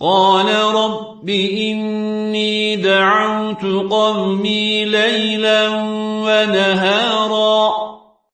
قال رب إني دعوت قومي ليلا ونهارا